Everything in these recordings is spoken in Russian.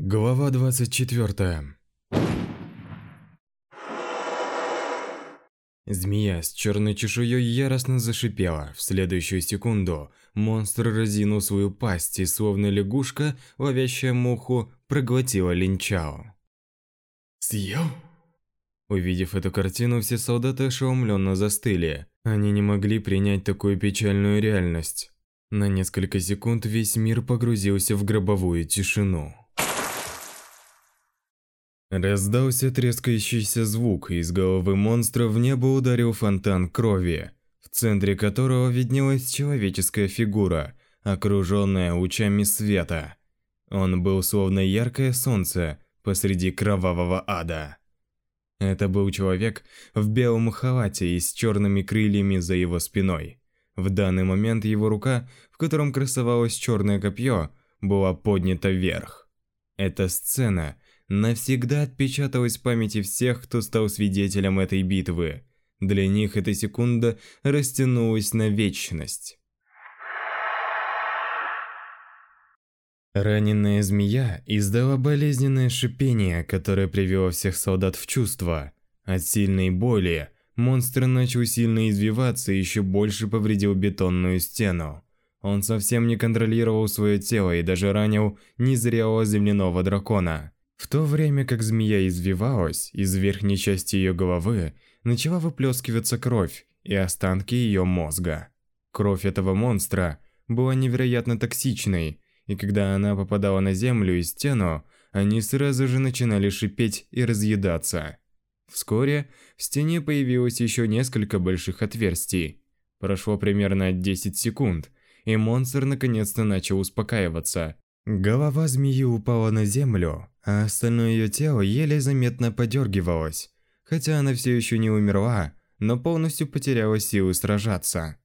Глава 24. Змея с черной чешуей яростно зашипела. В следующую секунду монстр разинул свою пасть и, словно лягушка, ловящая муху, проглотила линчао. «Съел?» Увидев эту картину, все солдаты ошеломленно застыли. Они не могли принять такую печальную реальность. На несколько секунд весь мир погрузился в гробовую тишину. Раздался трескающийся звук, и из головы монстра в небо ударил фонтан крови, в центре которого виднелась человеческая фигура, окруженная лучами света. Он был словно яркое солнце посреди кровавого ада. Это был человек в белом халате и с черными крыльями за его спиной. В данный момент его рука, в котором красовалось черное копье, была поднята вверх. Эта сцена – навсегда отпечаталась в памяти всех, кто стал свидетелем этой битвы. Для них эта секунда растянулась на вечность. Раненная змея издала болезненное шипение, которое привело всех солдат в чувство. От сильной боли монстр начал сильно извиваться и еще больше повредил бетонную стену. Он совсем не контролировал свое тело и даже ранил незрелого земляного дракона. В то время как змея извивалась, из верхней части ее головы начала выплескиваться кровь и останки ее мозга. Кровь этого монстра была невероятно токсичной, и когда она попадала на землю и стену, они сразу же начинали шипеть и разъедаться. Вскоре в стене появилось еще несколько больших отверстий. Прошло примерно 10 секунд, и монстр наконец-то начал успокаиваться. Голова змеи упала на землю, а остальное ее тело еле заметно подергивалось. Хотя она все еще не умерла, но полностью потеряла силы сражаться.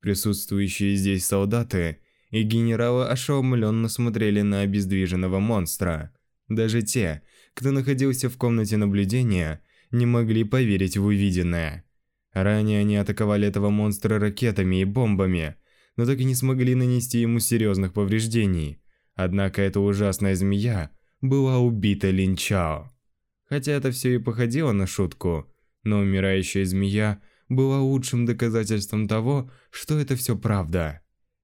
Присутствующие здесь солдаты и генералы ошеломленно смотрели на обездвиженного монстра. Даже те, кто находился в комнате наблюдения, не могли поверить в увиденное. Ранее они атаковали этого монстра ракетами и бомбами, но так и не смогли нанести ему серьезных повреждений. Однако эта ужасная змея – была убита Линчао. Хотя это все и походило на шутку, но умирающая змея была лучшим доказательством того, что это все правда.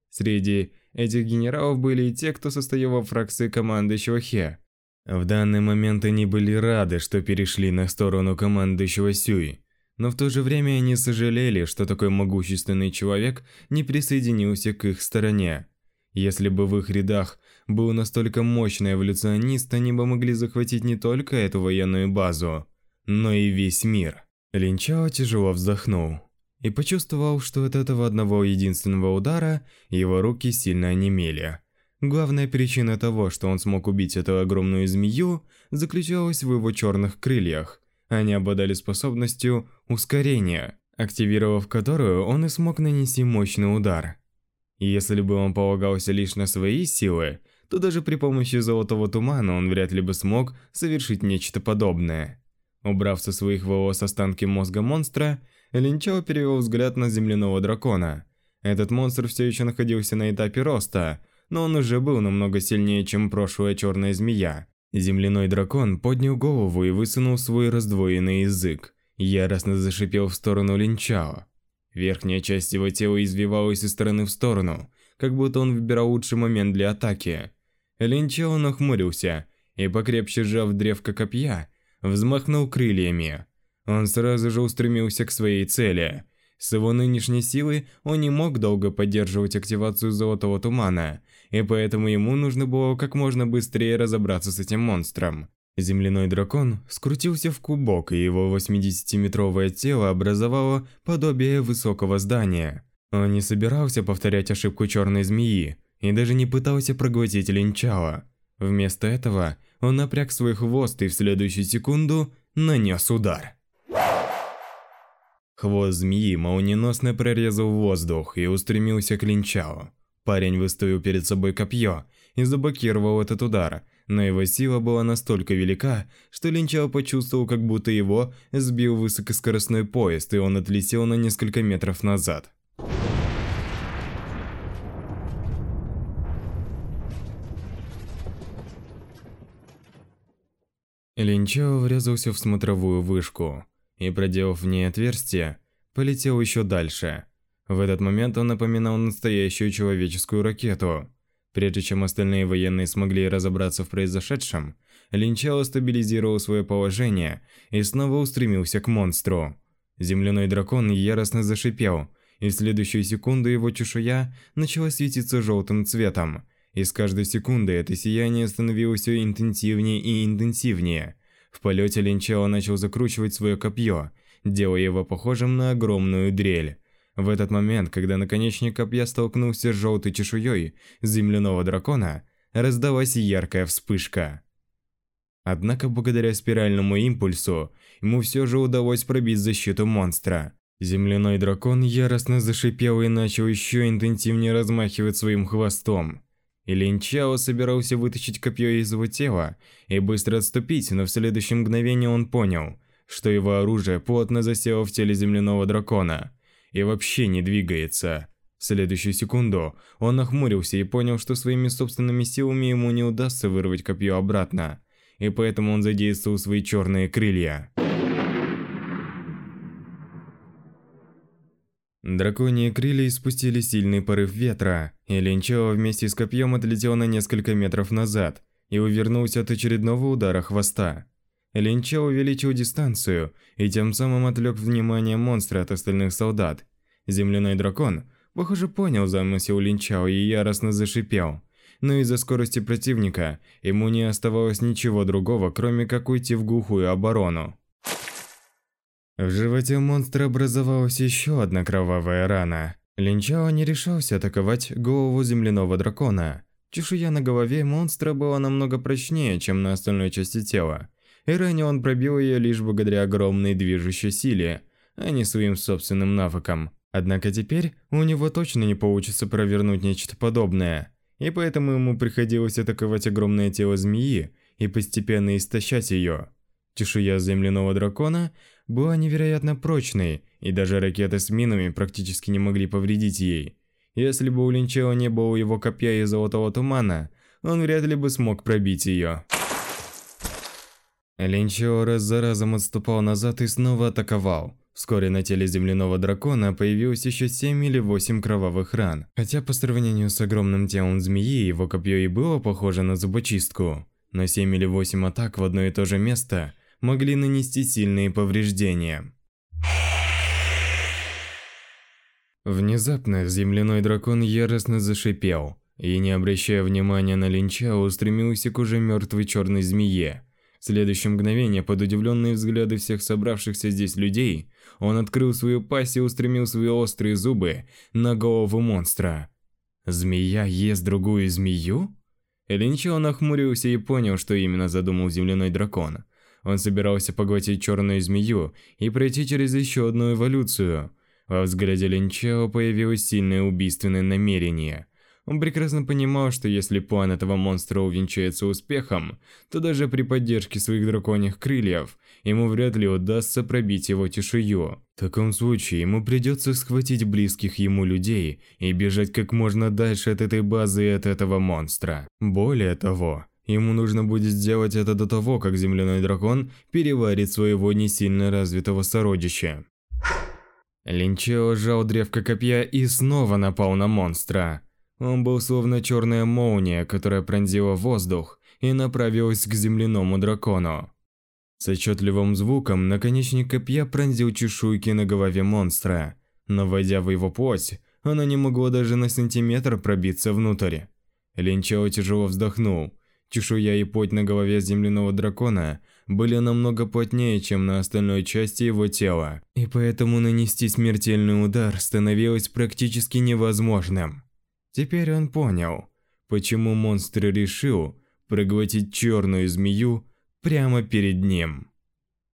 Среди этих генералов были и те, кто состоял во фракции командующего Хе. В данный момент они были рады, что перешли на сторону командующего Сюй, но в то же время они сожалели, что такой могущественный человек не присоединился к их стороне. Если бы в их рядах был настолько мощный эволюционист, они бы могли захватить не только эту военную базу, но и весь мир. Линчао тяжело вздохнул и почувствовал, что от этого одного единственного удара его руки сильно онемели. Главная причина того, что он смог убить эту огромную змею, заключалась в его черных крыльях. Они обладали способностью ускорения, активировав которую он и смог нанести мощный удар. Если бы он полагался лишь на свои силы, то даже при помощи золотого тумана он вряд ли бы смог совершить нечто подобное. Убрав со своих волос останки мозга монстра, Линчао перевел взгляд на земляного дракона. Этот монстр все еще находился на этапе роста, но он уже был намного сильнее, чем прошлая черная змея. Земляной дракон поднял голову и высунул свой раздвоенный язык. Яростно зашипел в сторону Линчао. Верхняя часть его тела извивалась из стороны в сторону, как будто он выбирал лучший момент для атаки. Линчел нахмурился и, покрепче сжав древко копья, взмахнул крыльями. Он сразу же устремился к своей цели. С его нынешней силы он не мог долго поддерживать активацию золотого тумана, и поэтому ему нужно было как можно быстрее разобраться с этим монстром. Земляной дракон скрутился в кубок, и его 80-метровое тело образовало подобие высокого здания. Он не собирался повторять ошибку черной змеи, и даже не пытался проглотить линчала. Вместо этого он напряг свой хвост и в следующую секунду нанес удар. Хвост змеи молниеносно прорезал воздух и устремился к линчалу. Парень выставил перед собой копье и заблокировал этот удар, но его сила была настолько велика, что Линчал почувствовал, как будто его сбил высокоскоростной поезд, и он отлетел на несколько метров назад. Линчао врезался в смотровую вышку и, проделав в ней отверстие, полетел еще дальше. В этот момент он напоминал настоящую человеческую ракету. Прежде чем остальные военные смогли разобраться в произошедшем, Линчао стабилизировал свое положение и снова устремился к монстру. Земляной дракон яростно зашипел, и в следующую секунду его чешуя начала светиться желтым цветом – и с каждой секунды это сияние становилось все интенсивнее и интенсивнее. В полете Линчао начал закручивать свое копье, делая его похожим на огромную дрель. В этот момент, когда наконечник копья столкнулся с желтой чешуей земляного дракона, раздалась яркая вспышка. Однако, благодаря спиральному импульсу, ему все же удалось пробить защиту монстра. Земляной дракон яростно зашипел и начал еще интенсивнее размахивать своим хвостом. И Линчао собирался вытащить копье из его тела и быстро отступить, но в следующем мгновении он понял, что его оружие плотно засело в теле земляного дракона и вообще не двигается. В следующую секунду он нахмурился и понял, что своими собственными силами ему не удастся вырвать копье обратно, и поэтому он задействовал свои черные крылья. Драконьи крылья испустили сильный порыв ветра, и Линчао вместе с копьем отлетел на несколько метров назад и увернулся от очередного удара хвоста. Линчао увеличил дистанцию и тем самым отвлек внимание монстра от остальных солдат. Земляной дракон, похоже, понял замысел Линчао и яростно зашипел. Но из-за скорости противника ему не оставалось ничего другого, кроме как уйти в глухую оборону. В животе монстра образовалась еще одна кровавая рана. Линчао не решался атаковать голову земляного дракона. Чешуя на голове монстра была намного прочнее, чем на остальной части тела. И ранее он пробил ее лишь благодаря огромной движущей силе, а не своим собственным навыкам. Однако теперь у него точно не получится провернуть нечто подобное. И поэтому ему приходилось атаковать огромное тело змеи и постепенно истощать ее. Чешуя земляного дракона – была невероятно прочной, и даже ракеты с минами практически не могли повредить ей. Если бы у Линчела не было его копья и золотого тумана, он вряд ли бы смог пробить ее. Линчело раз за разом отступал назад и снова атаковал. Вскоре на теле земляного дракона появилось еще 7 или 8 кровавых ран. Хотя по сравнению с огромным телом змеи, его копье и было похоже на зубочистку. Но 7 или 8 атак в одно и то же место – могли нанести сильные повреждения. Внезапно земляной дракон яростно зашипел и, не обращая внимания на линча, устремился к уже мертвой черной змее. В следующее мгновение, под удивленные взгляды всех собравшихся здесь людей, он открыл свою пасть и устремил свои острые зубы на голову монстра. «Змея ест другую змею?» Линчо нахмурился и понял, что именно задумал земляной дракон – он собирался поглотить черную змею и пройти через еще одну эволюцию. Во взгляде Линчао появилось сильное убийственное намерение. Он прекрасно понимал, что если план этого монстра увенчается успехом, то даже при поддержке своих драконьих крыльев ему вряд ли удастся пробить его тишую. В таком случае ему придется схватить близких ему людей и бежать как можно дальше от этой базы и от этого монстра. Более того, Ему нужно будет сделать это до того, как земляной дракон переварит своего не сильно развитого сородича. Линчео сжал древко копья и снова напал на монстра. Он был словно черная молния, которая пронзила воздух и направилась к земляному дракону. С отчетливым звуком наконечник копья пронзил чешуйки на голове монстра, но войдя в его плоть, оно не могло даже на сантиметр пробиться внутрь. Линчао тяжело вздохнул Чешуя и пот на голове земляного дракона были намного плотнее, чем на остальной части его тела, и поэтому нанести смертельный удар становилось практически невозможным. Теперь он понял, почему монстр решил проглотить черную змею прямо перед ним.